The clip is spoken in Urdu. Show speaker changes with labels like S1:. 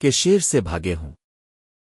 S1: کہ شیر سے بھاگے ہوں۔